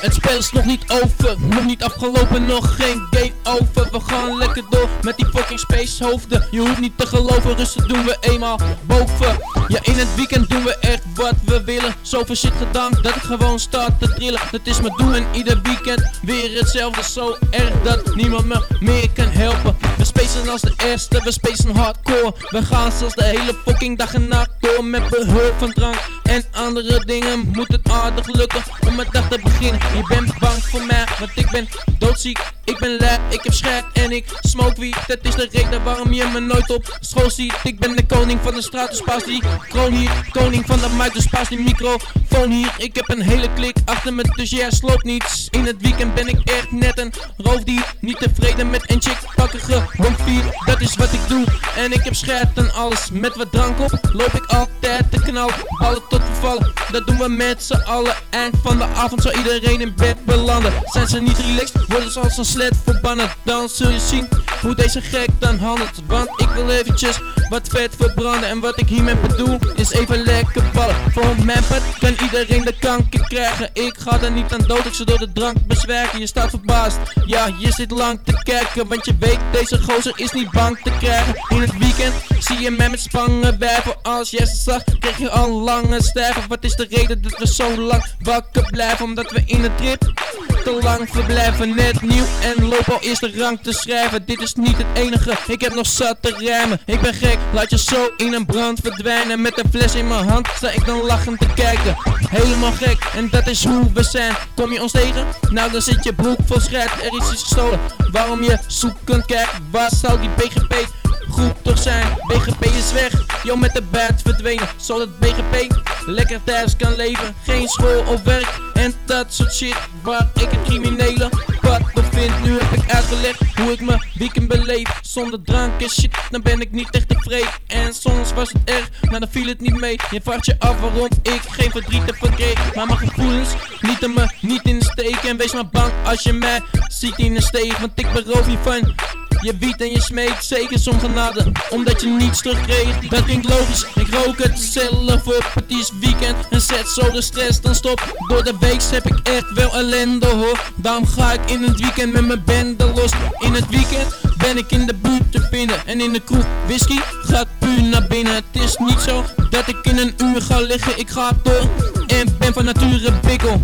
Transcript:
Het spel is nog niet over, nog niet afgelopen, nog geen game over. We gaan lekker door met die fucking space hoofden. Je hoeft niet te geloven, rustig doen we eenmaal boven. Ja, in het weekend doen we echt wat we willen. Zoveel shit gedaan dat ik gewoon sta te trillen. Dat is mijn doel en ieder weekend weer hetzelfde. Zo erg dat niemand me meer kan helpen. We spacen als de eerste, we spacen hardcore. We gaan zelfs de hele fucking dag en nacht door met behulp van drank en andere dingen. Moet het aardig lukken om mijn dag te beginnen. Je bent bang voor mij, want ik ben doodziek. Ik ben lab, ik heb scherp en ik smoke weed. Dat is de reden waarom je me nooit op school ziet. Ik ben de koning van de straat, dus pas die kroon hier. Koning van de mic, dus pas die microfoon hier. Ik heb een hele klik achter me, dus jij sloopt niets. In het weekend ben ik echt net een roofdier. Niet tevreden met een chick pakkige vier. Dat is wat ik doe. En ik heb scherp en alles. Met wat drank op loop ik altijd te knallen. Ballen tot we vallen. Dat doen we met z'n allen. Eind van de avond zal iedereen in bed belanden. Zijn ze niet relaxed, worden ze als een sled verbannen. Dan zul je zien hoe deze gek dan handelt. Want ik wil eventjes wat vet verbranden. En wat ik hiermee bedoel is even lekker ballen. Voor mijn pad kan iedereen de kanker krijgen. Ik ga er niet aan dood, ik zal door de drank bezwerken. Je staat verbaasd, ja, je zit lang te kijken. Want je weet, deze gozer is niet bang te krijgen. In het weekend zie je mij met spangen wijven. Als jij zag, kreeg je al lange sterven. Wat is de reden dat we zo lang wakker blijven? Omdat we in de trip te lang verblijven. Net nieuw en loop al eerst de rang te schrijven. Dit is niet het enige, ik heb nog zat te rijmen. Ik ben gek, laat je zo in een brand verdwijnen. Met een fles in mijn hand sta ik dan lachend te kijken. Helemaal gek, en dat is hoe we zijn. Kom je ons tegen? Nou dan zit je broek vol schrijf, er is iets gestolen. Waarom je zoekend kijkt, waar zou die BGP zijn? BGP is weg, yo met de bed verdwenen. Zodat BGP lekker thuis kan leven. Geen school of werk en dat soort shit waar ik een criminele pad op vind. Nu heb ik uitgelegd hoe ik mijn weekend beleef. Zonder drank en shit, dan ben ik niet echt tevreden. En soms was het erg, maar dan viel het niet mee. Je vraagt je af waarom ik geen verdriet heb verkregen. Maar mijn gevoelens lieten me niet in de steek. En wees maar bang als je mij ziet in de steek. Want ik beroof je van je wiet en je smeekt zeker som genade. Omdat je niets terugkreeg Dat klinkt logisch, ik rook het zelf op Het is weekend. En zet zo de stress dan stop. Door de week heb ik echt wel ellende hoor. Daarom ga ik in het weekend met mijn bende los. In het weekend ben ik in de buurt te vinden. En in de kroeg whisky gaat puur naar binnen. Het is niet zo dat ik in een uur ga liggen. Ik ga door en ben van nature bikkel